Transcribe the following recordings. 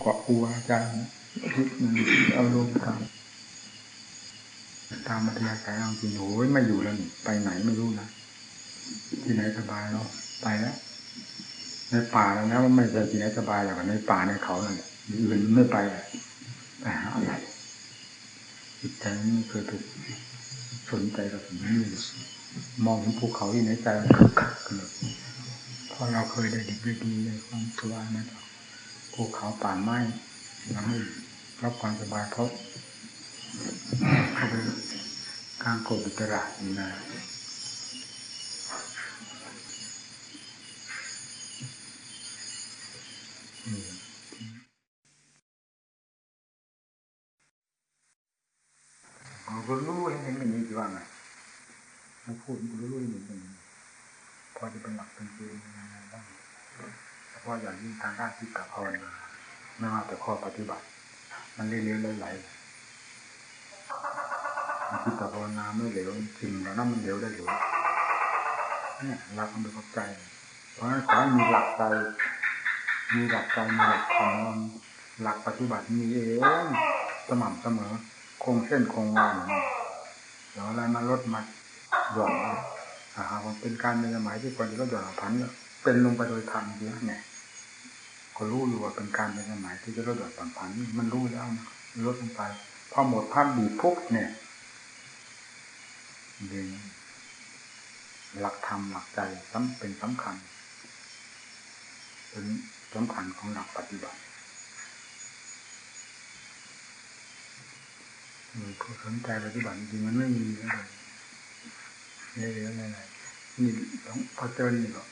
เกาะครูอาจารย์คิดมันอารมณ์ตามตามมัธยาศัยเอาจริงโอ้ยไม่อยู่แล้วนี่ไปไหนไม่รู้นะที่ไหนสบายเนาะไปแล้วในป่าแล้วนะมันไม่ใช่ที่ไหนสบายหรอกในป่าในเขานั่นแหละอื่นไม่ไปไปหาอะไรจิตใจไม่เคยไปสนใจกับสิ่งนี้มองเห็นภูเขาที่ไหนใจมันคึกคักกันเลยพอเราเคยได้ดีได้ดีในความสบายมา ภูเขาป่าไม้เราไม่รับความสบายเพราะเขาเป็นการโกรธอิตระนี่นะเราก็รู้เห็นเห็นอย่างนี้จีว่าไงเราพูดก็รู้เห็นอย่างนี้พอจะเป็นหลักเป็นเกณฑ์ยังไงบ้างเฉพาะอย่างยิ่งทางด้านที่กับภาวนา ไม่ว่าแต่ข้อปฏิบัติ มันเลี้ยวๆไหลๆที่กับภาวนาไม่เหลวจริงแล้วนั่นมันเหลวได้หรือเนี่ยหลักมันเป็นใจเพราะฉะนั้นขอมีหลักใจมีหลักใจมีหลักของหลักปฏิบัติมีเองสม่ำเสมอ คงเส้นคงวาเดี๋ยวอะไรมาลดมาหย่อนอาหารมันเป็นการในสมัยที่ควรจะลดหย่อนผันเป็นลงไปโดยธรรมเยอะเนี่ย ก็รู้อยู่ว่าเป็นการในสมัยที่จะลดหย่อนผันผันมันรู้แล้วลดลงไป พอหมดภาพบีพุกเนี่ยเรื่องหลักธรรมหลักใจสำเป็นสำคัญ เป็นสำคัญของหลักปฏิบัติผู้สนใจปฏิบัติจริงมันไม่มีเลยเยอะๆอะไรนี่ต้องพอเจอนี่ก็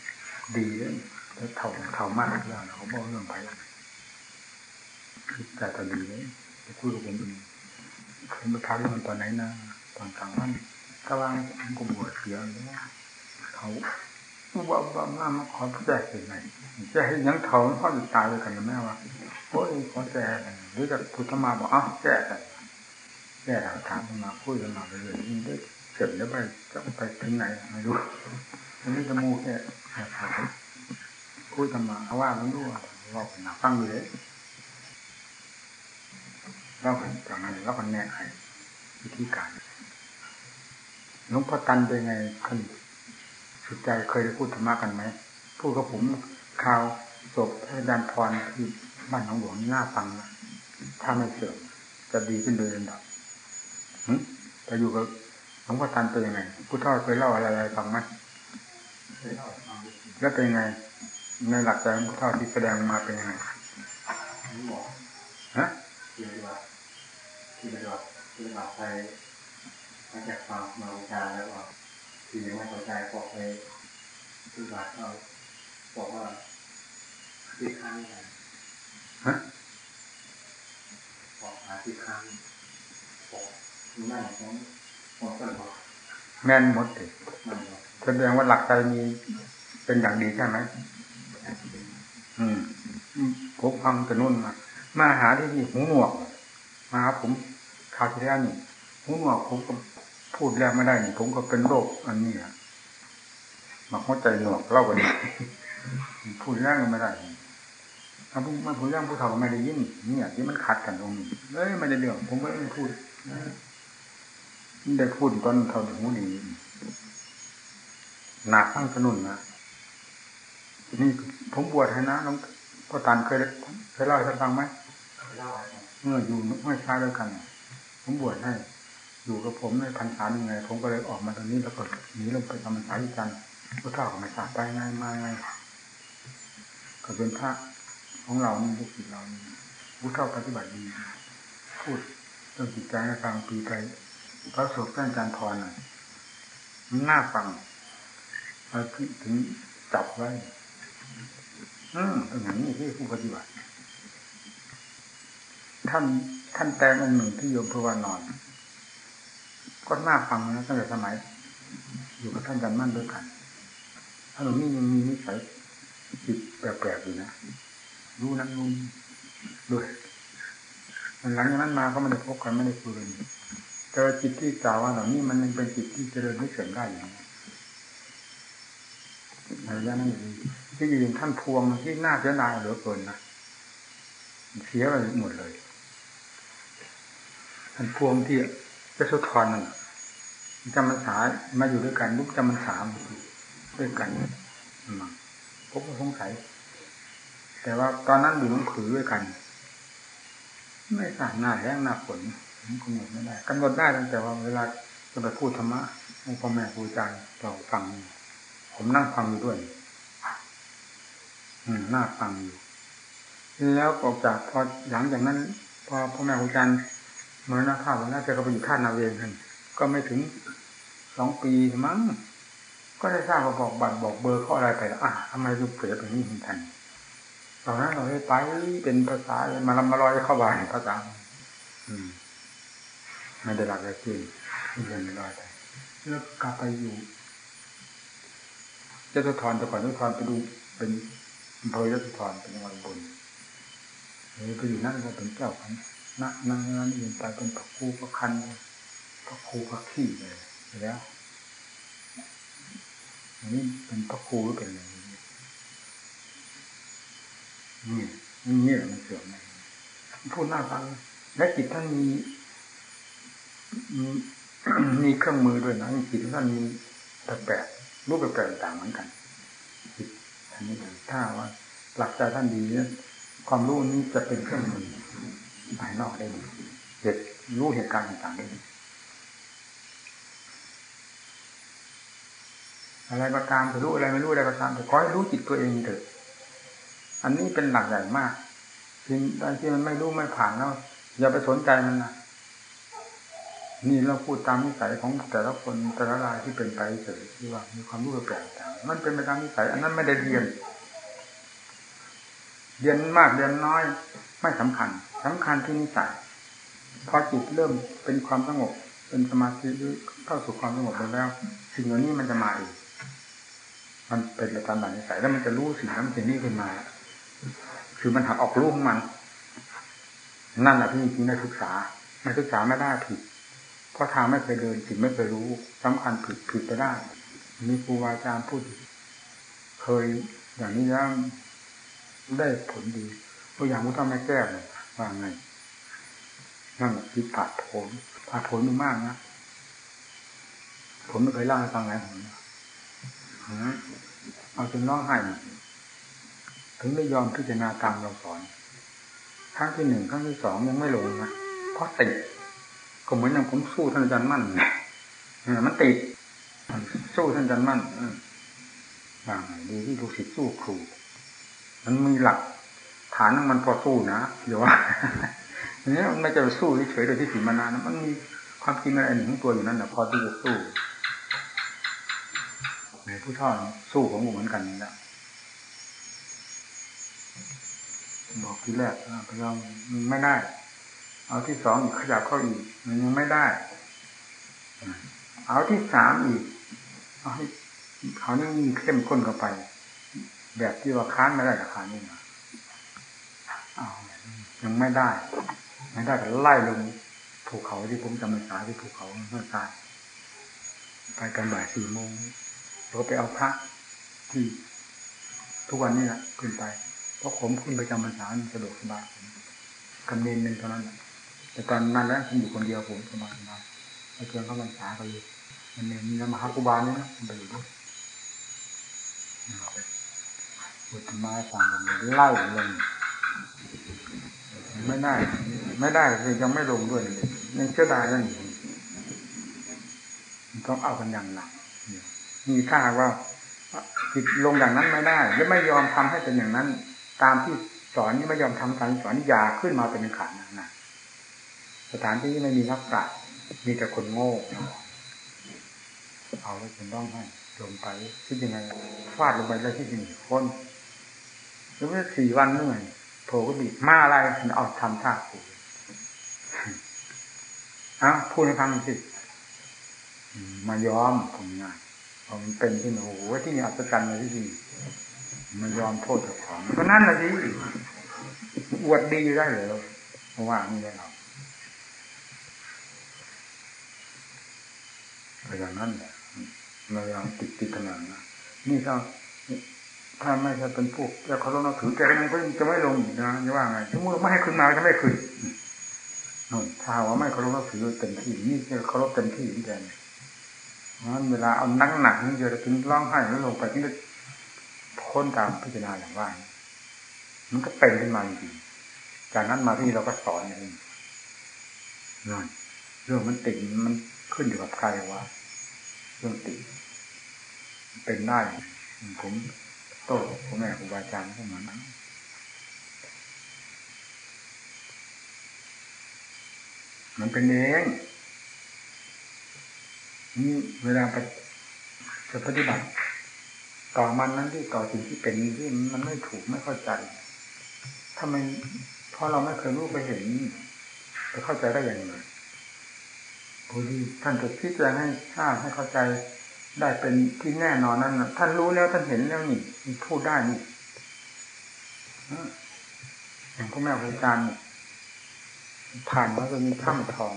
ดีเลยแล้ว เถ่าเถ่ามากแล้วเขาบอกเรื่องไปคิดแต่ตอนดีเลยไปคุยกับผมเองเคยมาทักเรื่องตอนไหนนะตอนกลางวันกำลังผมบวชเสียแล้วเขาว่าว่ามามาขอแจกเป็นไงจะให้ยังเขาพ่อจะตายเลยกันแม่ว่าโอ้ยขอแจกหรือจะพุทธมาบอกอ้าวแจกแจกถามมาพูดกันมาเลยนี่ได้เสร็จแล้วไปจะไปถึงไหนไม่รู้อันนี้จะมูแค่ พูดกันมาเขาว่ามันรู้ว่าเราเป็นนักฟังเลยเราจากนั้นเราก็แนะให้วิธีการหลวงพ่อตันเป็นไงขึ้นสุดใจเคยได้พูดธรรมะกันไหมพูดกับผมข่าวศพอาจารย์พรที่บ้านหนองหลวงน่าฟังนะถ้าไม่เสื่อมจะดีขึ้นโดยลำดับแต่อยู่กับหลวงพ่อตันเป็นยังไงผู้เฒ่าเคยเล่าอะไรอะไรฟังไหมแล้วเป็นยังไง ในหลักใจของเฒ่าที่แสดงมาเป็นยังไงฮะที่ปฏิบัติที่ปฏิบัติที่ปฏิบัติไปมาจากความมาวิชาแล้วก็ที่ยังไม่พอใจบอกไปปฏิบัติเขาบอกว่าที่ค้างกันฮะบอกหาที่ค้างบอกนั่นของบอกก็บอกแม่นหมดเลยแสดงว่าหลักใจมีเป็นอย่างดีใช่ไหม ผมฟังแต่นุ่นมามาหาที่นี่หูหนวก มาผมคราวที่แล้วนี่หูหนวกผมก็พูดแล้วไม่ได้นี่ผมก็เป็นโรคอันนี้อะมาหัวใจหนวกเล่ากันดีพูดแล้วก็ไม่ได้ถ้าพูดมาพูดเรื่องผู้เฒ่าไม่ได้ยินเนี่ยที่มันขัดกันตรงนี้เอ้ยไม่ได้เรื่อง ผมก็ไม่พูดได้พูดตอนเท่าหูดีหนักทั้งสนุนนะนี่ผมบวชให้นะน้อง พ่อตานเคยเคยเล่าให้ท่านฟังไหมเมื่ออยู่ไม่ช้าด้วยกัน ผมบวชให้ อยู่กับผมในพันษายังไง ผมก็เลยออกมาตรงนี้แล้วก็หนีลงไปทำพรรษาที่จันทร์พระเจ้าก็ไม่ทราบไปไงมาไงก็เป็นพระของเรานี่ลูกศิษย์เรานี่ผู้เท่าปฏิบัติดี พูดเรื่องจิตใจให้ฟังปีไปพระสุขท่านอาจารย์พรน่ะน่าฟังถึงจับไว้ อืมอย่างนี้ที่ผู้ปฏิบัติ ท่านท่านแตงองค์หนึ่งที่โยมพระวานอน ก็น่าฟังนะตั้งแต่สมัย อยู่กับท่านจันมั่นด้วยกันท่านหลวงนี่ยังมีนิสัยจิตแปลกๆอยู่นะรู้นั้นรู้ด้วยหลังจากนั้นมาก็ไม่ได้พบกันไม่ได้คุยกันแต่จิตที่กล่าวว่าเหล่านี้มันยังเป็นจิตที่เจริญไม่เสื่อมได้อย่างนี้ในระยะนั้นเอง ที่ยืนท่านพวงที่น่าเสียดายเหลือเกินนะเสียไปหมดเลยอันพวงที่จะสุทรนั่นจำมันสามาอยู่ด้วยกันลุกจำมันสามด้วยกันมาผมก็สงสัย แต่ว่าตอนนั้นอยู่หนังผือด้วยกัน ไม่สามหน้าแห้งหน้าฝนผมกำหนดไม่ได้กำหนดได้ตั้งแต่ว่าเวลาจะไปพูดธรรมะให้พ่อแม่ครูอาจารย์เราฟัง ผมนั่งฟังอยู่ด้วย น่าฟังอยู่ แล้วออกจากพอหลังจากนั้น พอพ่อแม่ครูอาจารย์มรณภาพแล้วน่าจะก็ไปอยู่ท่านาเวงกันก็ไม่ถึงสองปีมั้งก็ได้ทราบว่าบอกบัตรบอกเบอร์เขาอะไรไปอะทำไมดูเปลี่ยนเป็นนี่ถึงทันตอนนั้นเราได้ไปเป็นภาษามาลำมาลอยเข้าบานภาษา อืมไม่ได้หลักเลยจริงเรียนไม่ได้ไปแล้วกลับไปอยู่เจ้าทอนแต่ก่อนเจ้าทอนไปดูเป็น อำเภอยศธรเป็นจังหวัดบนเลยไปอยู่นั่นก็เป็นเจ้าพันนั่งนั่งนั่งยืนไปเป็นพระครูพระคันพระครูพระขี้เลยแล้วอันนี้เป็นพระครูหรือเป็นอะไรนี่นี่มันเสื่อมเลยพูดหน่าฟังและจิตท่านมีมีเครื่องมือด้วยนะจิตท่านมีแปลกๆรูปแปลกๆต่างเหมือนกัน อันนี้ถ้าว่า หลักใจท่านดีเนี่ยความรู้นี้จะเป็นเครื่องมือภายนอกได้ดีเหตุรู้เหตุการณ์ต่างๆได้ดีอะไรก็ตามจะรู้อะไรไม่รู้อะไรก็ตามแต่ขอให้รู้จิตตัวเองเถอะ อันนี้เป็นหลักใหญ่มากสิ่งใดที่มันไม่รู้ไม่ผ่านแล้วอย่าไปสนใจมันนะ นี่เราพูดตามนิสัยของแต่ละคนแต่ละรายที่เป็นไปเฉยที่ว่ามีความรู้แปลกต่างมันเป็นไปตามนิสัย อันนั้นไม่ได้เรียน เรียนมากเรียนน้อย ไม่สำคัญสำคัญที่นิสัยพอจิตเริ่มเป็นความสงบ เป็นสมาธิหรือเข้าสู่ความสงบไปแล้ว สิ่งเหล่านี้มันจะมาอีกมันเป็นไปตามนิสัยแล้วมันจะรู้สิ่งนั้นสิ่งนี้ขึ้นมา คือมันหักออกรูปมัน นั่นแหละที่จริงในศึกษาไม่ศึกษาไม่ได้ผิด ราะทางไม่เคยเดินจิตไม่เคยรู้สำคัญผิดผิดไปได้มีครูอาจารย์พูดเคยอย่างนี้แล้วได้ผลดีตัวอย่างมุต้องไม่แก้เลยว่าไงนั่นคือผัดผลผัดผลมีมากนะผมไม่เคยเล่าให้ฟังไงผมเอาจนร้องไห้ถึงได้ยอมพิจารณาตามเราสอนครั้งที่หนึ่งครั้งที่สองยังไม่ลงนะเพราะติด ก็เหมือนอย่างผมสู้ท่านอาจารย์มั่นมันติดสู้ท่านอาจารย์มั่นอย่างดีที่ลูกศิษย์สู้ครู มันมีหลัก ฐานของมันพอสู้นะเดี๋ยวว่าเนี้ยมันไม่จะสู้เฉยๆโดยที่สีมานานมันมีความจริงอะไรหนึ่งของตัวอยู่นั่นแหละพอที่จะสู้ในผู้ท่อสู้ของผมเหมือนกันนี่แหละบอกที่แรกพยายามไม่ได้ เอาที่สองอีกขยับเข้าอีก มันยังไม่ได้ เอาที่สามอีก เอาให้เขานี่ยิ่งเข้มข้นเข้าไป แบบที่ว่าค้านไม่ได้ราคานี่นะเอายังไม่ได้ ไม่ได้ก็ไล่ลงภูเขาที่ผมจำเป็นสาที่ภูเขาเมื่อตายไปกันบ่ายสี่โมงเราไปเอาพระที่ทุกวันนี้แหละขึ้นไป เพราะผมขึ้นไปจำพรรษาสะดวกสบายกำเนินหนึ่งเท่านั้น แต่ตอนนั้นแล้วผมอยู่คนเดียวผมสบายสบายไม่เกินเข้าพรรษาไปเลยมันเนี่ยมีมหากุบาลนี่นะมไปอยู่ด้วยบุตรมาฟังกันไล่ลงไม่ได้ ไม่ได้คือยังไม่ลงด้วยยังเชื่อได้นั่นต้องเอากันอย่างหนักมีถ้าว่าจิตลงอย่างนั้นไม่ได้ และไม่ยอมทำให้เป็นอย่างนั้น ตามที่สอนนี่ไม่ยอมทำตามสอนนี่ยาขึ้นมาเป็นขันนะ สถานที่ไม่มีนักปราชญ์มีแต่คนโง่เอาแล้วเป็นต้องให้ลงไปคิดยังไงฟาดลงไปแล้วที่หนึ่งคนหรือว่าสี่วันเหนื่อยโผล่ก็บีบมาอะไรเอาทำท่าผูอ้าวพูดให้ฟังสิมายอมผมง่านมันเป็นที่โอ้โหที่นี่อัศจรรย์เลยที่ดีมันยอมโทษเจ้าของก็นั่นแหละสิอวดดีได้เลยเพราะว่านี่เรา อย่างนั้นแหละเรายังติดติดขนาดนะนี่ก็ถ้าไม่ใช่เป็นพวกจะเคารพนับถือแกก็ยังจะไม่ลงนะจะว่าไงถ้าเมื่อไม่ให้ขึ้นมาจะไม่ขึ้นนนถ้าว่าไม่เคารพนับถือเต็มที่นี่จะเคารพเต็มที่เหมือนกันนั้นเวลาเอานักหนักนี่จะถึงร้องไห้แล้วลงไปที่จะพ้นตามพิจารณาอย่างว่ามันก็เป็นขึ้นมาจริงจากนั้นมาที่เราก็สอนอย่างนี้นั่นเรื่องมันติดมันขึ้นอยู่กับใครวะ เรื่องติเป็นได้ ผมโต้พ่อแม่ครูบาอาจารย์ก็เหมือนนั้นมันเป็นเองนี่เวลาจะปฏิบัติ ต่อมันนั้นที่ต่อสิ่งที่เป็นที่มันไม่ถูกไม่เข้าใจถ้ามันเพราะเราไม่เคยรู้ไปเห็นจะเข้าใจได้อย่างไร ท่านจะพิจารณาให้ทราบให้เข้าใจได้เป็นที่แน่นอนนั้นท่านรู้แล้วท่านเห็นแล้วนี่พูดได้นี่อย่างพ่อแม่ครูอาจารย์ผ่านมาจนมีถ้ำทอง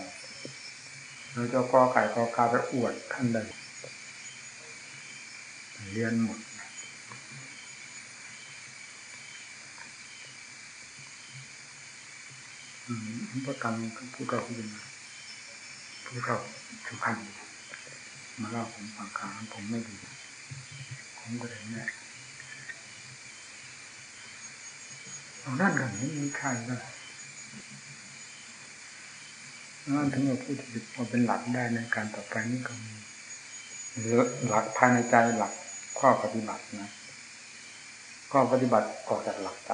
เราจะกอไก่กอกาไปอวดท่านเลยเรียนหมดพระกรรมผู้ก่าผู้ยั งผู้เก่าสุพรรณมาเล่าผมฟังครังผมไม่ดีผมก็เลยเนี่ยเอานั่นกันไม่มีใครเลยนั่นถึงเราพูดถึงมาเป็นหลักได้ในการต่อไปนี่ก็มีหลักภายในใจหลักข้อปฏิบัตินะข้อปฏิบัติออกจากหลักใจ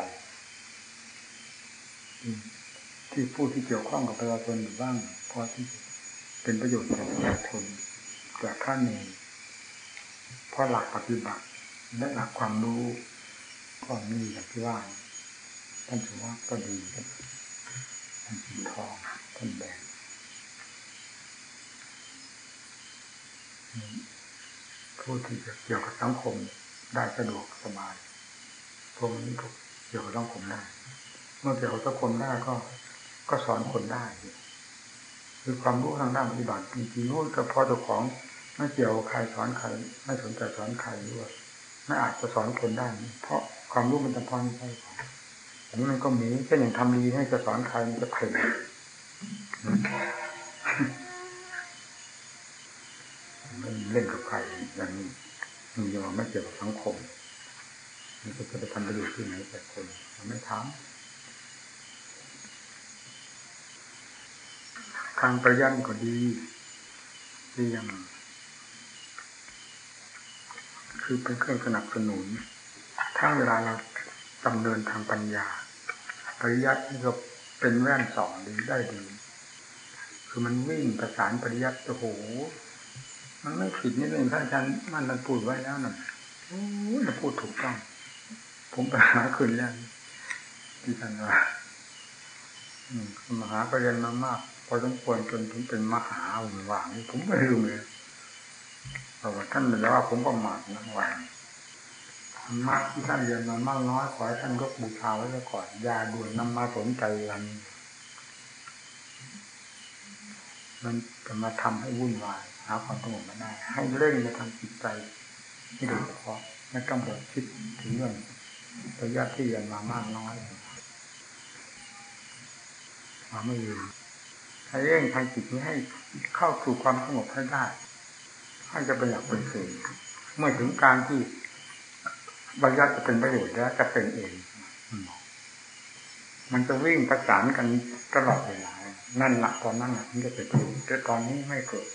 ที่ผู้ที่เกี่ยวข้องกับประชาชนอยู่บ้าง พอที่ เป็นประโยชน์แก่ประชาชนจากท่านเองเพราะหลักปฏิบัติและหลักความรู้ก็มีอย่างที่ว่าท่านถือว่าก็ดีท่านสีทองท่านแบงผู้ที่เกี่ยวกับสังคมได้สะดวกสบายพวกนี้ก็เกี่ยวกับสังคมได้ เมื่อเกี่ยวกับสังคมได้ก็ก็สอนคนได้ คือความรู้ทางด้านปฏิบัติจริงๆรู้เฉพาะตัวของไม่เกี่ยวใครสอนใคร ไม่สนใจสอนใครด้วยไม่อาจจะสอนคนได้ เพราะความรู้มันจะพอไม่ใช่ของอันนี้มันก็มีเช่นอย่างทำดีให้จะสอนใครมันจะเพ่งมันเล่นกับใครอย่างนี้มันยังไม่เกี่ยวกับสังคมมันจะไปทำประโยชน์ที่ไหนแต่คนมันไม่ทำ ทางประยันก็ดีที่ยังคือเป็นเครื่องสนับสนุน ถ้าเวลาเราดำเนินทางปัญญา ปริยัตินี่ก็เป็นแว่นสองดีได้ดี คือมันวิ่งประสานปริยัติโอ้โห มันไม่ผิดนี่เองท่านอาจารย์มันท่านพูดไว้แล้วน่ะโอ้ยพูดถูกต้อง ผมไปหาคืนแล้วที่ท่านว่ามหาปรริญญามามาก อสมควรจนถึงเป็นมหาอุ่นวางผมไม่ลืมเลยเพราะว่าท่านเป็นว่าผมก็หมากนะวางมากที่ท่านเรียนมามากน้อยขอให้ท่านก็บูชาไว้ก่อนยาด่วนนำมาสนใจกันมันจะมาทำให้วุ่นวายหาความสงบมาได้ ให้เร่งในทาจิตใจที่โดยเฉพาะไม่ต้องไปคิดถึงเรื่องระยะที่เรียนมามากน้อยมาไม่ยืน ให้เร่งทางจิตนี้ให้เข้าสู่ความสงบให้ได้ให้จะเป็นหลักเป็นสื่อเมื่อถึงการที่บรรยัติจะเป็นประโยชน์แล้วจะเป็นเอง มันจะวิ่งประสานกันตลอดเวลา นั่นหลักตอนนั้นมันจะเกิดขึ้นแต่ตอนนี้ไม่เกิด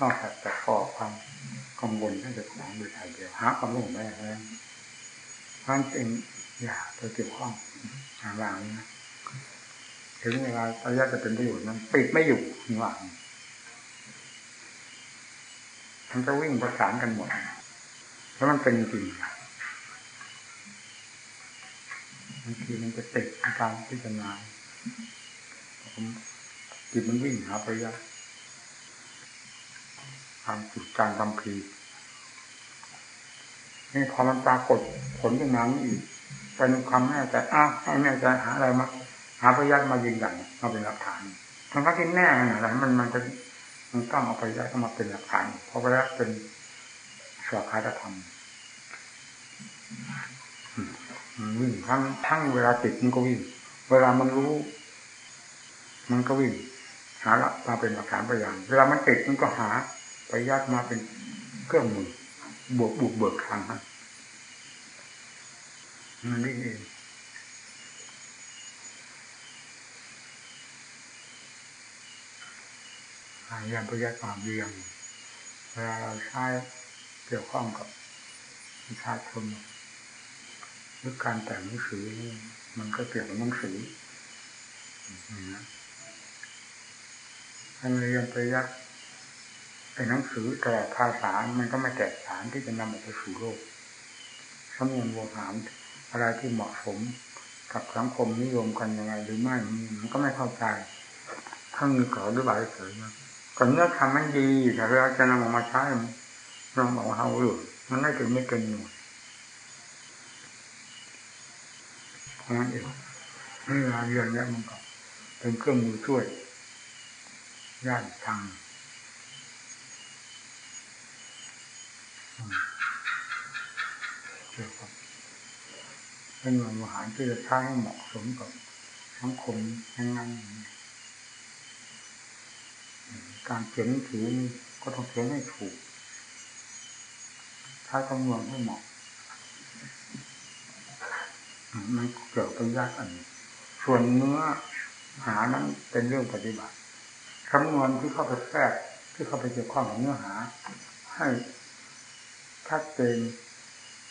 นอกจากแต่ข้อความกังวลท่นจะของโดยถ่ายเดียวหาความรู้ไม่ได้ความจริงอย่าไปเกี่ยวข้องหาลางนะ ถึงเวลาระยะจะเป็นประโยชน์นั้นปิดไม่อยู่หวังมันจะวิ่งประสานกันหมด แล้วมันเป็นจริงบางทีมันจะติดการพิจารณาจิตมันวิ่งหาปยะทำจิตการทำพีนี่พอมันปรากฏผลขึ้นมาอีกเป็นความแน่ใจอ้าวแน่ใจหาอะไรมา หาพยานมายืนยันมาเป็นหลักฐานทั้งที่แน่ขนาดนั้นมันมันจะมันต้องเอาพยานเข้ามาเป็นหลักฐาน เพราะพยานเป็นสวขาธรรมวิ่งทั้งทั้งเวลาติดมันก็วิ่ง เวลามันรู้ มันก็วิ่ง หาละมาเป็นหลักฐานพยานเวลามันติดมันก็หาไปยัดมาเป็นเครื่องมือบวกบุกเบิกทางฮะมันนี่เอง หายามพยัดความเรียงเวลาเราใช้เกี่ยวข้องกับประชาชนหรือการแต่งหนังสือมันก็เกี่ยวกับหนังสือนะถ้าเรียนไปยักไอ้หนังสือแต่ภาษา มันก็ไม่แตกต่างที่จะนำออกไปสู่โลกสำนวนโวหารอะไรที่เหมาะสมกับสังคมนิยมกันยังไงหรือไม่ มันก็ไม่เข้าใจถ้ามีขอหรือใบเฉยนะ ก่อนเนื้อทำมันดีแต่เราจะนำออกมาใช้เราบอกว่าเอาหรือมันไม่เป็นไม่เกินหน่วยเพราะนั้นเองเวลาเรียนแล้วมันก็เป็นเครื่องมือช่วยย่านทางเป็นหน่วยอาหารที่จะใช้ให้เหมาะสมกับสังคมยังไง การเขียนหนังสือก็ต้องเขียนให้ถูกใช้คำนวณให้เหมาะมันเกี่ยวกับยากอันนี้ส่วนเนื้อหานั้นเป็นเรื่องปฏิบัติคำนวณที่เข้าไปแทรกที่เข้าไปเกี่ยวข้องกับเนื้อหา ให้ชัดเจน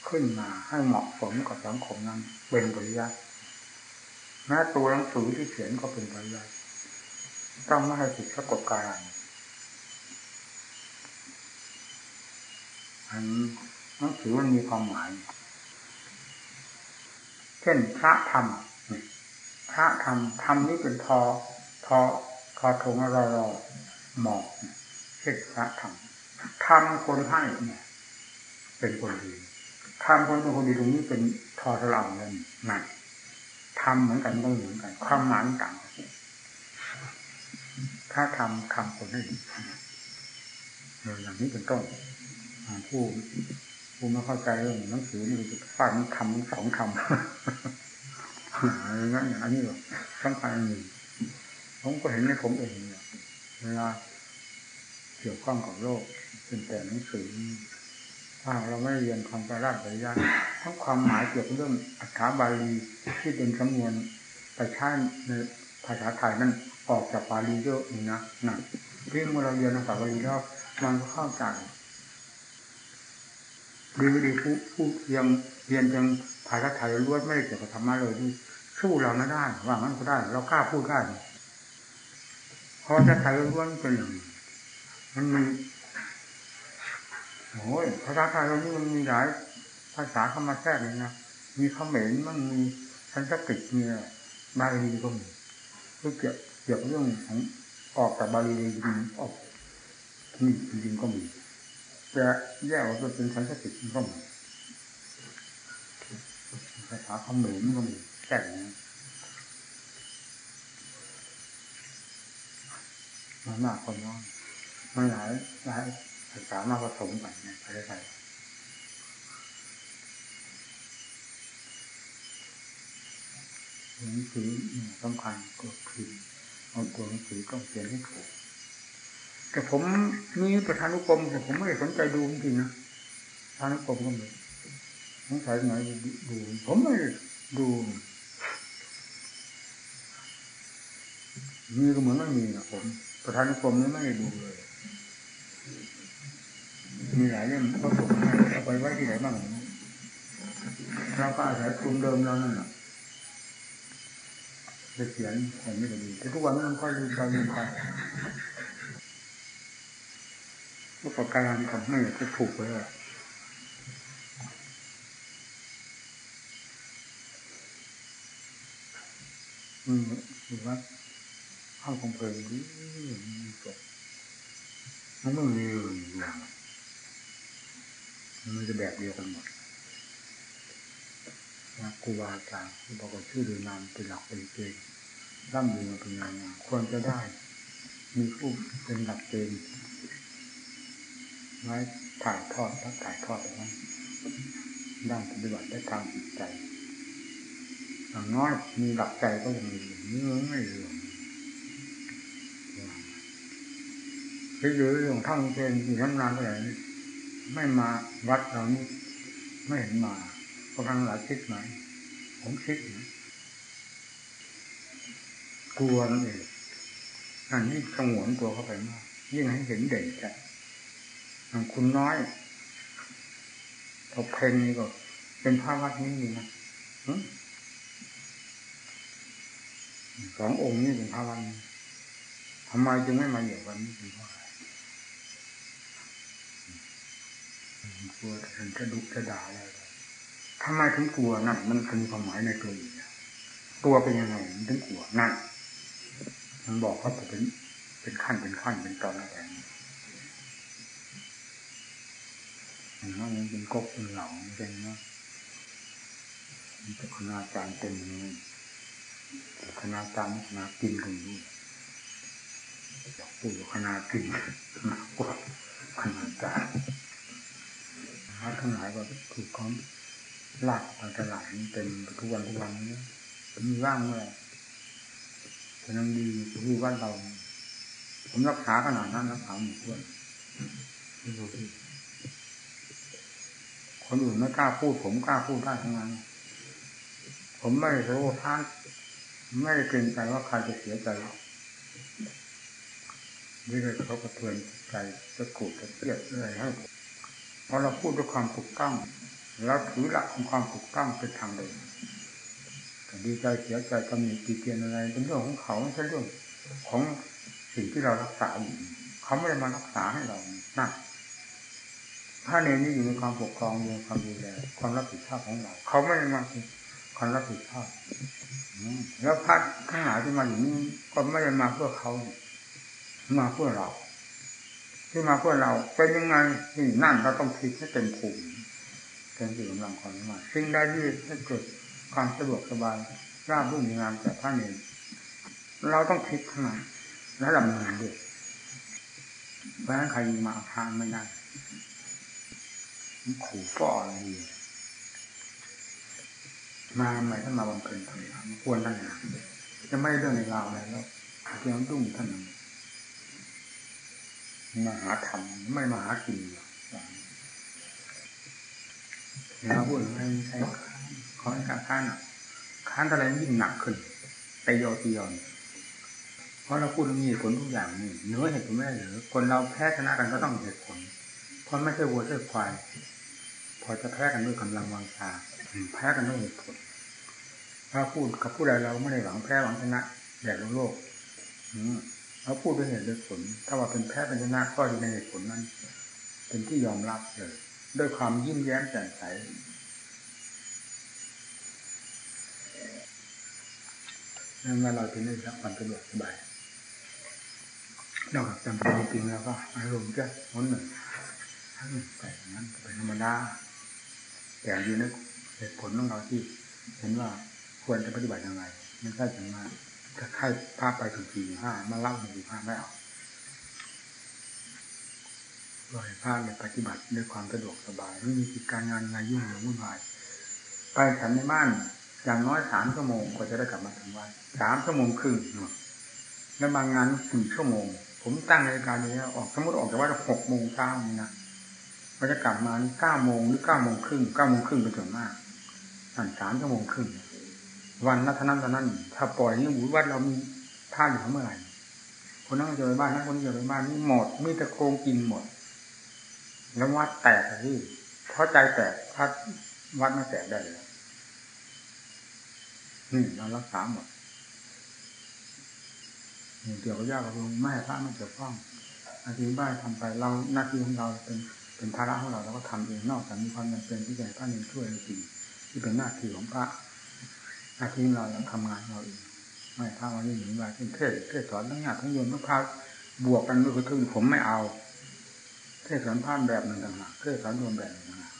ขึ้นมาให้เหมาะสมกับสังคมนั้นเป็นปริยัติแม้ตัวหนังสือที่เขียนก็เป็นปริยัติ ต้องไม่ให้ผิดสะกดการอันนังสือมันมีความหมาย เช่นพระธรรมพระธรรมธรรมนี้เป็นทอทอทอทงรอรอหมอกเช่นพระธรรมทำคนให้เนี่ยเป็นคนดีทำคนเป็นคนดีตรงนี้เป็นทอสลับเงินนั่นทำเหมือนกันต้องเหมือนกัน ความหมายต่าง ถ้าทำทำคนให้ดีอย่างนี้เป็นต้นผู้ผู้ไม่เข้าใจเรื่องหนังสือนี่ฟังคำสองคำอย่างนั้นอย่างนี้หรอกสำคัญหนึ่งผมก็เห็นในผมเองเวลาเกี่ยวข้องกับโลกเป็นแต่หนังสือถ้าเราไม่เรียนความประราชปริยัติทั้งความหมายเกี่ยวกับเรื่องอัฏฐาบาลีที่เป็นสำนวนไปใช้ในภาษาไทยนั้น ออกจากบาลีเยอะนะนะเรื่องเมื่อเราเรียนภาษาบาลีแล้วมันก็เข้าใจดีดีผู้ผู้ยังเรียนยังภาษาไทยล้วนไม่ได้เกี่ยวกับธรรมะเลยที่สู้เราไม่ได้ว่างั้นก็ได้ เรากล้าพูดได้เพราะภาษาไทยล้วนเป็นอย่งมันมีโอ้ยภาษาไทยเรานี่มันมีหลายภาษาเข้ามาแทรกเลยนะมีเขมรมันมีสันสกฤตมีบาลีก็มีเกี่ยว เกี่ยวกับเรื่องของออกจากบาลีจริงออกนี่จริงก็มีจะแยกออกเป็นสันสกฤตก็มีภาษาเขมรก็มีแค่งมันมากคนน้อยมันหลายหลายภาษามาผสมกันในประเทศไทยหนังสือสำคัญก็คือ เอาตัวหนังสือต้องเขียนให้ถูก แต่ผมมีประธานุกรมแต่ผมไม่สนใจดูจริงนะประธานุกรมก็มีสงสัยไหนดู ผมไม่ดูมีก็เหมือนไม่มีนะผม ประธานุกรมนี่ไม่ได้ดูเลย มีหลายเล่มก็ส่งให้เอาไปไว้ที่ไหนบ้างเราก็อาศัยกลุ่มเดิมเรานั่นแหละ จะเขียนเห็นไม่ดีแต่ทุกวันนี้มันค่อยลืมไปลืมไปพวกการทำให้ก็ถูกเลยอืมหรือว่าข้าคงเพลินดีจบมันไม่มีอย่างมันจะแบบเดียวกันหมด นะครูบาอาจารย์ที่บอกว่าชื่อหรือนามเป็นหลักเป็นเกณฑ์ร่ำเรียนเป็นงานควรจะได้ มีผู้เป็นหลักเกณฑ์ไว้ถ่ายทอดและถ่ายทอดไปนั้นด้านปฏิบัติได้ทางจิตใจอย่างน้อยมีหลักใจก็ยังมีเนื้อไม่เรื่องคืออยู่เรื่องท่องเป็นอยู่นานๆอะไรไม่มาวัดเรานี่ไม่เห็นมา พวกทั้งหลายคิดไหมผมคิดนะกลัวนั่นเองอันนี้สงวนตัวเข้าไปมากยิ่งให้เห็นเด่นใจอย่างคุณน้อยพอเพลงนี้ก็ เป็นภาพวัดนี้นี่นะสององค์นี่เป็นภาพวัดนี้ทำไมจึงไม่มาอยู่กันนี่เป็นเพราะอะไรกลัวถึงจะดุจะด่าอะไร ทำไมถึงกลัวนั่นมันมีความหมายในตัวเองตัวเป็นยังไงถึงกลัวนั่นมันบอกว่าเป็นเป็นขั้นเป็นขั้นเป็นตอนอะไรอย่างนั้นมันเป็นกบเป็นเหล่าเป็นนะมันจะคณาจารย์เต็มเลยคณาจารย์คณากินกันด้วยอยากพูดคณากินมากกว่าคณาจารย์ถ้าทั้งหลายก็ถูกเขาลากไปตลาดนี้เต็มทุกวันทุกวันนี้มีว่างเมื่อฉะนั้นดีคือว่าเรา ผมรักษาขนาดนั้นรักษาหมู่เพื่อนไม่รู้ที่คนอื่นไม่กล้าพูด ผมกล้าพูดได้ทั้งนั้น ผมไม่รู้ท่านไม่เกรงใจว่าใครจะเสียใจไม่เลยเขากระเทือนใจจะกูดจะเกลียดอะไรให้เพราะเราพูดด้วยความถูกต้อง เราถือหลักของความถูกต้องเป็นทางเดินดีใจเสียใจตำหนิตีเตียนอะไรเป็นเรื่องของเขาไม่ใช่เรื่องของสิ่งที่เรารักษาอยู่เขาไม่ได้มารักษาให้เรานั่นถ้าเนนี่อยู่ในความปกครองอยู่ในความดูแลความรับผิดชอบของเรา เขาไม่ได้มาความรับผิดชอบแล้วพัดข้างหาที่มาอยู่นี่ก็ไม่ได้มาเพื่อเขา มาเพื่อเราที่มาเพื่อเราเป็นยังไงนี่นั่นเราต้องคิดให้เต็มภูมิ เป็นสิ่งกำลังความมาสิ่งใดที่ให้เกิดความสะดวกสบายราบรื่นงามแต่พระเนรเราต้องคิดทั้งนั้นและดำเนินด้วยเพราะฉะนั้นใครมาทางไม่ได้ขู่ฟ้ออะไรมาใหม่ถ้านมาบำเพ็ญทำควรตั้งานจะไม่เรื่องในราวอะไรแล้วเพียงดุ้งท่านมาหาธรรมไม่มาหากิน แล้วพูดให้ใช้ขอให้การค้านอะค้านอะไรยิ่งหนักขึ้นไปโยตียอนเพราะเราพูดมีเหตุผลทุกอย่างนี่เนื้อเหตุผลไม่ได้หรือคนเราแพ้ชนะกันก็ต้องเหตุผลเพราะไม่ใช่วัวใช่ควาย พอจะแพ้กันด้วยกำลังวังชาแพ้กันด้วยเหตุผลถ้าพูดกับผู้ใดเราไม่ได้หวังแพ้หวังชนะแดดโลกเราพูดด้วยเหตุด้วยผล ถ้าว่าเป็นแพ้เป็นชนะก็อยู่ในเหตุผลนั้น เป็นที่ยอมรับเลย ด้วยความยิ้มแย้มแจ่มใสนั่นว่าเราจะได้รับความสะดวกสบายนอกจากจำเป็นจริงแล้วก็อารมณ์จะน้นหนึ่งทั้งหนึ่งแต่นั้นเป็นธรรมดาแต่อยู่ในเหตุผลของเราที่ เห็นว่าควรจะปฏิบัติยังไงไม่ใช่จะมาจะค่ายภาพไปถึงสี่ห้ามาเล่าหนึ่งห้าไม่เอา ปล่อยภาพเลยปฏิบัติด้วยความสะดวกสบายไม่มีกิจการงานงานยุ่งเหยิงวุ่นวายไปฉันในบ้านอย่างน้อยสามชั่วโมงกว่าจะได้กลับมาถึงวัดสามชั่วโมงครึ่งแล้วบางงานสี่ชั่วโมง ผมตั้งนาฬิกานี้ออกสมมติออกจากวัดหกโมงเช้านี่นะมันจะกลับมาเก้าโมงหรือเก้าโมงครึ่งเก้าโมงครึ่งเป็นส่วนมากสั่นสามชั่วโมงครึ่งวันนัทนั้นตอนนั้น ถ้าปล่อยนี่หูวัดเรามีท่าอยู่เมื่อไหร่คนนั้นจะไปบ้านนั้นคนนี้จะไปบ้านนี้หมดมีต่โครงกินหมด แล้ววัดแตกที่เพราะใจแตกถ้าวัดไม่แตกได้เลยนี่เรารักษาหมดเกี่ยวกับยากกับลุงไม่พระไม่เกี่ยวข้องอาชีพบ้านทำไปเราหน้าที่ของเราเป็นเป็นภาระของเราเราก็ทำเองนอกจากมีความจำเป็นที่จะให้พระเนรช่วยในสิ่งที่เป็นหน้าที่ของพระหน้าที่เราเราทำงานเราเองไม่พระวันนี้หนึ่งวันเป็นเทศเทศสอนทั้งญาติทั้งโยมทั้งพระบวกกันก็คือผมไม่เอา ศสอนพระแบบหนึ่งต่างหากเทศสอนรวมแบบหนึ่งต่างหาก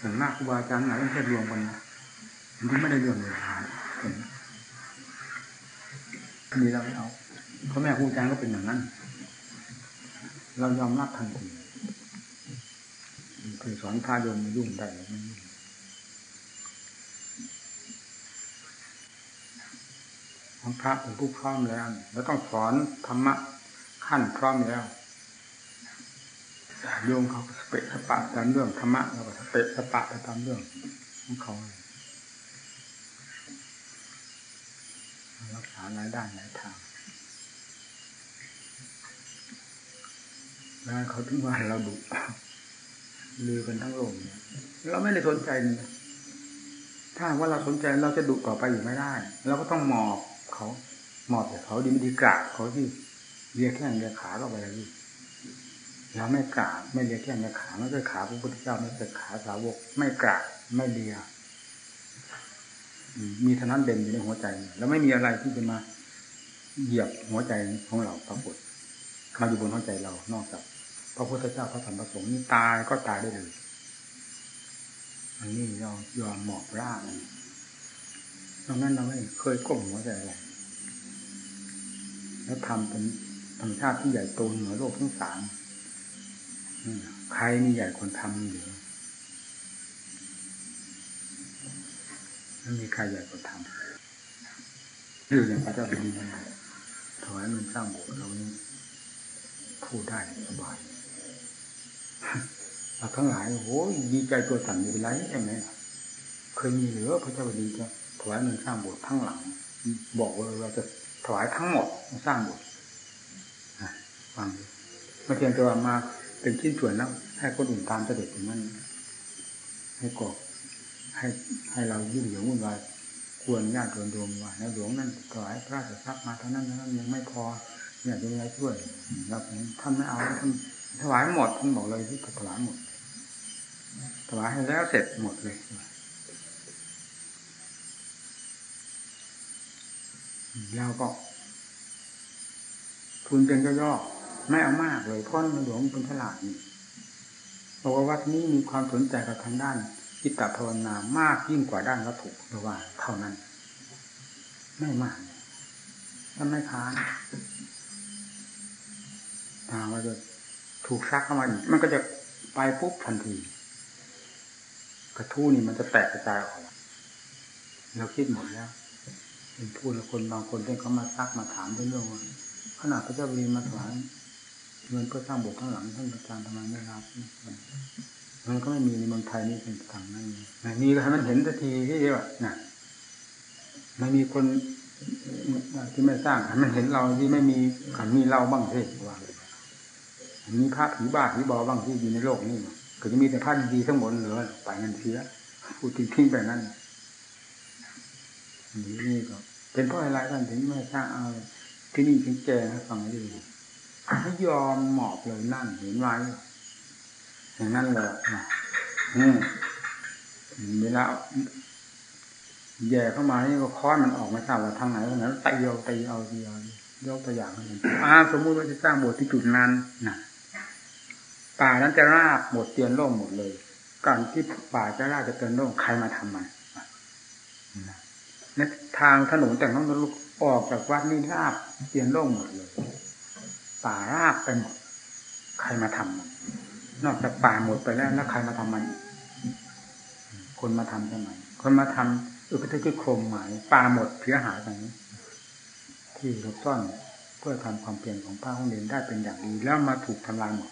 อย่างหน้าครูบาอาจารย์ไหนเทศรวมกันมันไม่ได้เรื่องเลยเห็นมีเราไม่เอาเพราะแม่ครูอาจารย์ก็เป็นอย่างนั้น เรายอมรับทันทีคือสอนพาโยมยุ่งได้ไม่ยุ่งพระเป็นผู้พร้อมแล้ว แล้วต้องสอนธรรมะขั้นพร้อมแล้ว โยมเขาเปะสปะตามเรื่องธรรมะเราก็เปะสปะไปตามเรื่องของเขารักษาหลายด้านหลายทางแล้วเขาถึงว่าเราดุลือกันทั้งโลกเนี่ยเราไม่ได้สนใจ ถ้าว่าเราสนใจเราจะดุต่อไปอยู่ไม่ได้เราก็ต้องหมอบเขาหมอบแต่เขาดีไม่ดีกราบเขาที่เรียกแข้งเรียกขาเราไปเลย เราไม่กราบไม่เรียกแข้งเรียขาไม่ใช่ขาพระพุทธเจ้าไม่ใช่ขาสาวก ไม่กราบไม่เรียมีเท่านั้นเด่นอยู่ในหัวใจ แล้วไม่มีอะไรที่จะมาเหยียบหัวใจของเราปรากฏมาอยู่บนหัวใจเรานอกจากพระพุทธเจ้าพระธรรมพระสงฆ์นี่ตายก็ตายได้เลยอันนี้เรายอมหมอบร่างดังนั้นเราไม่เคยก้มหัวใจอะไรแล้วทำเป็นธรรมชาติที่ใหญ่โตเหนือโลกทั้งสาม ใครมีใหญ่คนทำมีหรือไม่มีใครใหญ่คนทำดื้ออย่างพระเจ้าเป็นดีถวายมันสร้างโบสถ์เรานี้พูดได้สบายเราทั้งหลายโอ้ยดีใจตัวสั่นอยู่ไรใช่ไหมเคยมีเหลือพระเจ้าดีจะถวายเงินสร้างโบสถ์ทั้งหลัง บอกว่าเราจะถวายทั้งหมดสร้างโบสถ์ฟังมาเพียงแต่ว่ามา เป็นชิ้นส่วนแล้ว ให้คนอื่นตามเสด็จถึงนั้นให้กอกให้ให้เรายุ่งเหยิงวุ่นวายควรญาติโยมว่าในหลวงนั่นถวายพระราชทรัพย์มาเท่านั้นนั้นยังไม่พออยากจะมีอะไรช่วยเราท่านไม่เอาท่านถวายหมดท่านบอกเลยที่ถวายหมดถวายให้แล้วเสร็จหมดเลยแล้วก็ทุนเป็นก็ย่อ ไม่เอามากเลยเพราะในหลวงเป็นฉลาดนี่บอกว่าวัดนี้มีความสนใจกับทางด้านจิตภาวนามากยิ่งกว่าด้านวัตถุหรือว่า เท่านั้น ไม่มากถ้าไม่ค้านทางว่าจะถูกซักเข้ามาอีกมันก็จะไปปุ๊บทันที กระทู้นี่มันจะแตกกระจายออกเราคิดหมดแล้วเป็นผู้ละคนบางคนที่เขามาซักมาถามเรื่องว่าขนาดพระเจ้าบรีมาถวาย เงินเพื่อสร้างโบสถ์ข้างหลังท่านอาจารย์ทำไมไม่รับมันก็ไม่มีในเมืองไทยนี่เป็นทางนั้นมีก็ให้มันเห็นสักทีที่เดียวน่ะไม่มีคนที่ไม่สร้างมันเห็นเราที่ไม่มีขันมีเราบ้างสิว่ามีพระผีบ้าผีบอบ้างที่อยู่ในโลกนี่ก็จะมีแต่พระดีทั้งหมดเหลือไปเงินเสียพูดทิ้งไปนั่นนี่ก็เป็นเพราะอะไรท่านถึงไม่สร้างเอาที่นี่ถึงแจให้ฟังให้ดี ไม่ยอมหมอบเลยนั่นเห็นไว้อย่างนั้นเลยนะอืมเวลาแย่เข้ามานี่ก็ค้อนมันออกมาทราบว่าทางไหนทางไหนตีเอาตีเอาตีเอายกตัวอย่างให้เห็นอ่าสมมุติว่าจะสร้างโบสถ์ที่จุดนั้นนะป่านั้นจะราบหมดเตียนโล่งหมดเลยการที่ป่าจะราบจะเตียนโล่งใครมาทำมันนะทางถนนแต่งต้องลุกออกจากวัดนี่ราบเตียนโล่งหมดเลย ป่าราบไปหมด ใครมาทำนอกจากป่าหมดไปแล้วแล้วใครมาทำมัน คนมาทำใช่ไมคนมาทำอุปทคือโคมหมายป่าหมดเสียหายแบบนี้ ที่หลบซ่อนเพื่อทำความเปลี่ยนของป้าห้องเรียนได้เป็นอย่างดี แล้วมาถูกทำลายหมด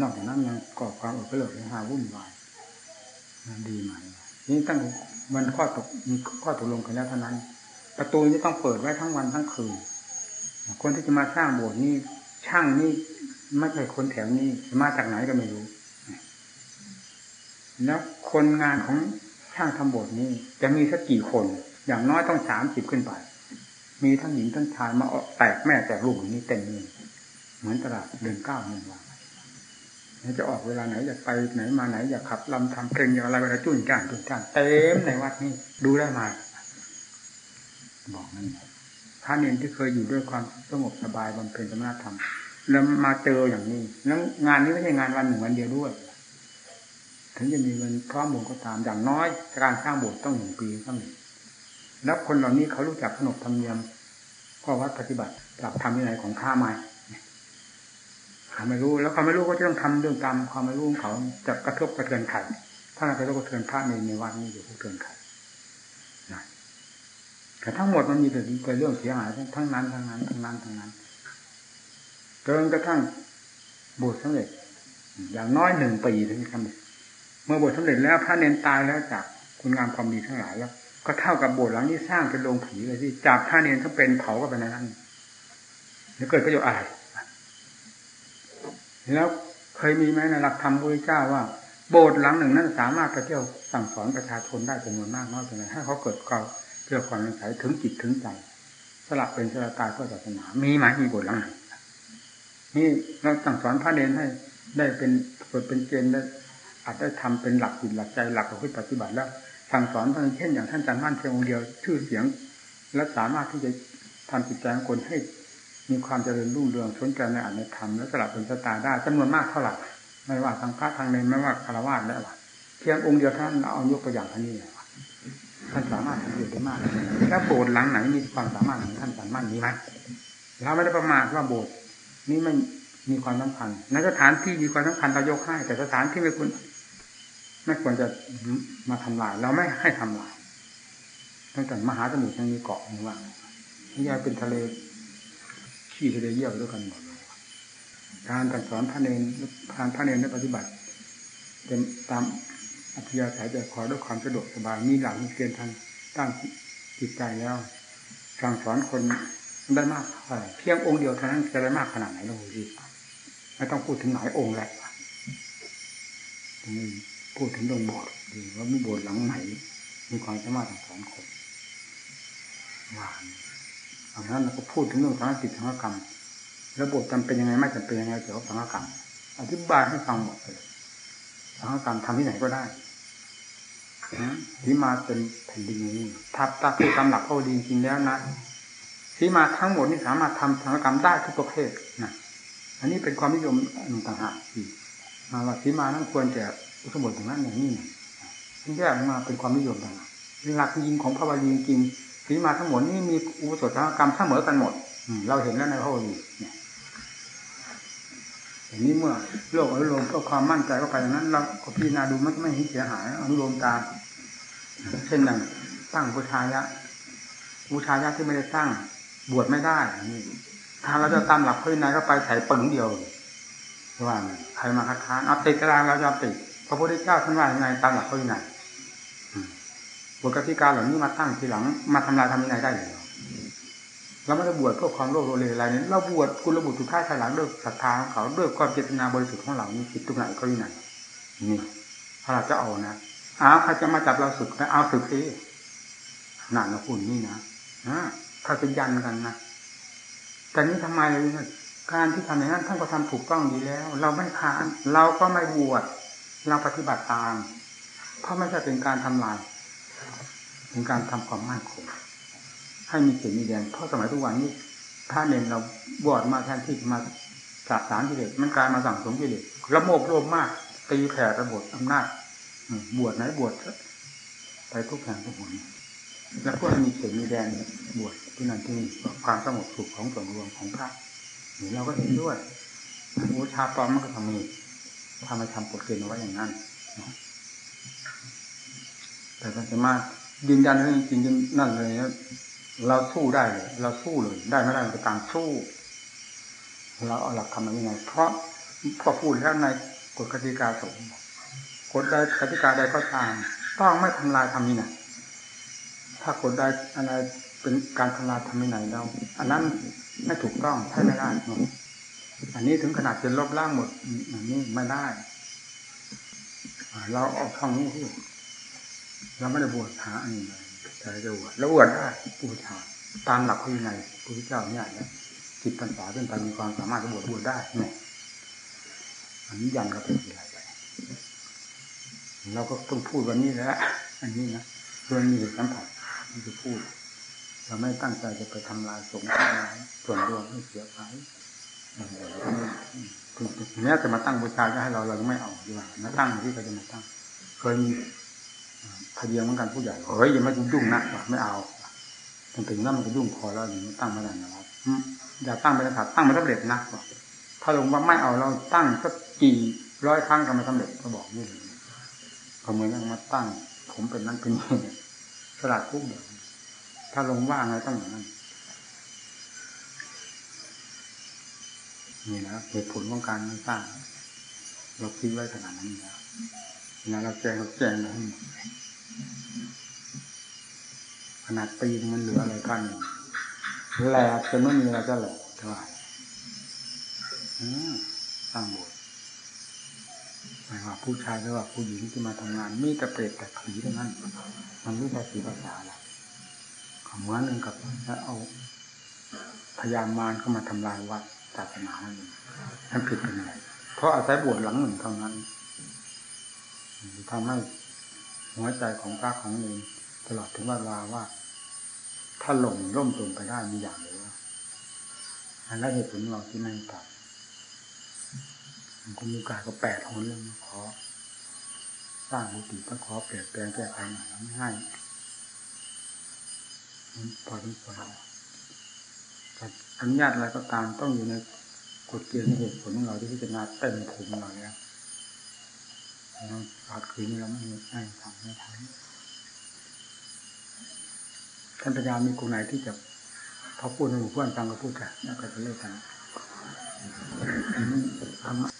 นอกจากนั้นยังก่อความอุปโลกให้หาวุ่นวายดีไหมนี่ตั้งวันข้อตกมีข้อตกลงกันแล้วเท่านั้น ประตูจะต้องเปิดไว้ทั้งวันทั้งคืน คนที่จะมาสร้างโบสถ์นี่ช่างนี่ไม่ใช่คนแถวนี้มาจากไหนก็ไม่รู้ แล้วคนงานของช่างทำโบสถ์นี้จะมีสักกี่คน อย่างน้อยต้องสามสิบขึ้นไป มีทั้งหญิงทั้งชายมาออกแตกแม่แตกลูกนี่เต็มเลยเหมือนตลาดเดินเก้าวหนึ่งวันจะออกเวลาไหนอยากไปไหนมาไหนอยากขับลำทำเพลงอย่างไรเวลาจุ่นจ้านจุ่นจ้านเต็มในวัดนี้ดูได้มาบอกนั่น ระเนรที่เคยอยู่ด้วยความสงบสบายบำเพ็ญธรรมะธรรม แล้วมาเจออย่างนี้ แล้วงานนี้ไม่ใช่งานวันหนึ่งวันเดียวด้วย ถึงจะมีเงินพร้อมบุญก็ตามอย่างน้อย การสร้างโบสถ์ต้องหนึ่งปีต้องหนึ่งแล้วคนเหล่านี้เขารู้จักขนบธรรมเนียมข้อวัดปฏิบัติหลักธรรมวินัยของข้าไหมเขาไม่รู้แล้วเขาไม่รู้ก็จะต้องทำเรื่องกรรมความไม่รู้ของเขาจะกระทบกระเทือนใครถ้ากระทบกระเทือนพระในในวันนี้อยู่กระเทือนใคร แต่ทั้งหมดมันมีแต่แต่เรื่องเสียหายทั้งนั้นทั้งนั้นทั้งนั้นทั้งนั้นจนกระทั่งบวชสำเร็จ อย่างน้อยหนึ่งปีถึงทำเมื่อบวชสำเร็จแล้วพระเนนตายแล้วจากคุณงามความดีทั้งหลายแล้ว ก็เท่ากับโบสถ์หลังนี้สร้างเป็นโรงผีเลยที่จับพระเนนทั้งเป็นเผาก็เป็นนั้นจะเกิดประโยชน์อะไรแล้วเคยมีไหมในหลักธรรมพระเจ้าว่าโบสถ์หลังหนึ่งนั้นสามารถไปเที่ยวสั่งสอนประชาชนได้จำนวนมากน้อยเพียงไรให้เขาเกิดความ พื่อความใสถึงจิตถึงใจสลับเป็นสลับตายเพื่อศาสนา มีไหมมีบสถ์หลังไหนนี่เราสั่งสอนพระเนนให้ ได้เป็นเปิดเป็นเกณฑ์ได้อาจได้ทำเป็นหลักจิตหลักใจหลักของปฏิบัติแล้ว สั่งสอนท่านเช่นอย่างท่านจันมั่นเพียงองเดียว ชื่อเสียง และสามารถที่จะทำจิตใจของคนให้ มีความเจริญรุ่งเรืองสนใจในอัตในธรรมและสลับเป็นสตาได้จำนวนมากเท่าไหร่ไม่ว่าทางพระทางเนรไม่ว่าคารวะและว่าเพียงองค์เดียวท่านเอายกตัวอย่างท่านนี้ ท่านสามารถทำอยู่ได้มากแล้วโบสถ์หลังไหนมีความสามารถของท่านจันมั่นมีไหมเราไม่ได้ประมาทว่าโบสถ์นี้ไม่มีความสำคัญในสถานที่มีความสำคัญเรายกให้ แต่สถานที่ไม่ควรไม่ควรจะมาทำลาย เราไม่ให้ทำลายตั้งแต่มหาสมุทรยังมีเกาะนี่ว่านี่ยเป็นทะเลขี้ทะเลเยี่ยวด้วยกันหมดการสอนพระเนรทานพระเนรได้ปฏิบัติเป็นตาม อัธยาศัยใจคอด้วยความสะดวกสบายมีหลักมีเกณฑ์ทางตั้งจิตใจแล้วสั่งสอนคนได้มากเท่าไหร่เพียงองค์เดียวเท่านั้นจะได้มากขนาดไหนเราดูสิไม่ต้องพูดถึงหลายองค์แหละพูดถึงดงโบสถ์ดีว่ามีโบสถ์หลังไหนมีความสามารถสอนคนว่าอันนั้นเราก็พูดถึงเรื่องทางจิตทางกรรม ระบบจำเป็นยังไงไม่จำเป็นยังไงเกี่ยวกับทางกรรม อธิบายให้ฟังหมดเลย ทางกรรมทำที่ไหนก็ได้ที่มาเป็นแผ่นดินนี้ถ้าตาคือตามหลักพระดีจริงแล้วนะที่มาทั้งหมดนี่สามารถทำทางกรรมได้ทุกประเภทนะอันนี้เป็นความนิยมหนึ่งต่างหากที่มาว่าที่มานั้นควรจะอุสมบทอย่างนั้นอย่างนี้ที่แยกมาเป็นความนิยมต่างหากหลักจริงของพระบาลีจริงที่มาทั้งหมดนี่มีอุปสมบทกรรมเสมอกันหมดเราเห็นแล้วในพระบาลีเนี่ย นี้เมื่อโลกอนุโลมเพื่อความมั่นใจเข้าไปอย่างนั้นเราก็พิจารณาดูมันไม่เห็นเสียหายอนุโลมตามเช่นนั้นตั้งบูชายะบูชายะที่ไม่ได้ตั้งบวชไม่ได้นี่ถ้าเราจะตามหลักพระวินัยก็ไปใส่ปึงเดียวว่าใครมาคัดค้านเอาติดกระดานเรายอมติดพระพุทธเจ้าท่านว่ายังไงตามหลักพระวินัยบทกติกาเหล่านี้มาตั้งทีหลังมาทำลายทำวินัยได้หรือ เราไม่ได้บวชเพื่อความโลภโลเลอะไรนี่เราบวชคุณระบุสุดท้ายภายหลังด้วยศรัทธาของเขาด้วยความเจตนาบริสุทธิ์ของเรานี่คิดตรงไหนก็วินัยนี่ถ้าเราจะเอานะอ้าวใครจะมาจับเราสึกเอาสึกสิหนานะคุณนี่นะนะถ้าจะยันกันนะแต่นี้ทำไมการที่ทำอย่างนั้นท่านก็ทำถูกต้องดีแล้ว เราไม่ค้านเราก็ไม่บวชเราปฏิบัติตาม เพราะไม่ใช่เป็นการทำลายเป็นการทำความมั่นคง ให้มีเขียนมีแดงเพราะสมัยทุกวันนี้ถ้าเน้นเราบวชมาแทนที่มาสาสารกิเลสมันกลายมาสั่งสมกิเลสระโมบโลมมากตีแผ่ระบบอำนาจบวชไหนบวชไปทุกแห่งทุกหนแล้วพวกมีเขียนมีแดงบวชที่นั่นที่นี่ความสงบสุขของส่วนรวมของพระเราก็เห็นด้วยบูชาปลอมมันก็ทำมีทำไมทำกฎเกณฑ์เอาไว้อย่างนั้นแต่ก็จะมายืนยันเรื่องจริงๆนั่นเลยนะ เราสู้ได้เลยเราสู้เลย ได้ไม่ได้ก็ต่างสู้ เราเอาหลักคำมยังไงเพราะพอพูดแล้วในกฎกติกาสงฆ์กฎใดกติกาใดก็ตาม ต้องไม่ทำลายทำนี่นะถ้ากฎใดอะไรเป็นการทำลายทำนี่ไหนเราอันนั้นไม่ถูกต้องใช่ไม่ได้อันนี้ถึงขนาดจะลบล้างหมดอันนี้ไม่ได้เราออกท่องนี้ที่เราไม่ได้บวชหาอันนี้เลย แต่จะบวชแล้วบวชได้บูชาตามหลักพระวินัยพระพุทธเจ้าเนี่ยนะจิตปัญญาเป็นไปมีความสามารถจะบวชบวชได้เนี่ยอันนี้ยันก็เป็นอะไรไปเราก็ต้องพูดวันนี้แหละอันนี้นะเพื่อมีเหตุสัมผัสมันจะพูดเราไม่ตั้งใจจะไปทำลายสงฆ์ส่วนรวมให้เสียหายแม้จะมาตั้งบูชาจะให้เราเราไม่เอาดีกว่ามาตั้งที่เขาจะมาตั้ง เคยมี พเดียงเหมือนกันผู้ใหญ่เฮ้ยอย่ามายุ่งนักไม่เอามันถึงนั้นมันก็ยุ่งพอแล้วอย่างนี้ตั้งไม่ได้นะครับอย่าตั้งไปนะครับตั้งม่สำเร็จนะถ้าลงว่าไม่เอาเราตั้งสักกี่ร้อยครั้งก็ไม่สำเร็จก็บอกนี่เลยก็เหมือนยังมาตั้ง ผมเป็นนั้นเป็นนี่สลัดทุกอย่างถ้าลงว่างแล้วต้องอย่างนั้นนี่นะเหตุผลของการสร้างเราคิดไว้ขนาดนั้นอยู่แล้ว เวลาเราแจ้งเราแจ้งมาให้หมดขนาดปีนมันเหลืออะไรกันแหลกจนไม่มีอะไรจะแหลกเท่าไหร่อืมสร้างโบสถ์ไม่ว่าผู้ชายหรือว่าผู้หญิงที่มาทำงาน มีแต่เปรตแต่ผีเท่านั้น มันไม่ใช่สีภาษาอะไรเหมือนหนึ่งกับถ้าเอาพยามารเข้ามาทำลายวัดศาสนานั่นเองท่านผิดเป็นไงเพราะอาศัยบวชหลังหนึ่งเท่านั้น ทำให้หัวใจของพระของเองตลอดถึงเวลาว่า ถ้าหลงร่มจมไปได้มีอย่างเดียวอันนั้นเหตุผลเราที่ไม่กลับคุณมีการก็แปดคนเรื่องมาขอ สร้างบุตรก็ขอเปลี่ยนแปลงแก้ไขหน่อยไม่ให้พอที่พออนุญาตอะไรก็ตามต้องอยู่ในกฎเกณฑ์เหตุผลของเราที่พิจารณาเต็มภูมิเราแล้ว เราขาดคืนเราไม่ไม่ทำไม่ทำท่านปัญญามีกลุ่มไหนที่จะพอพูดในหมู่เพื่อนฟังก็พูดกันแล้วก็จะเลิกกันทำ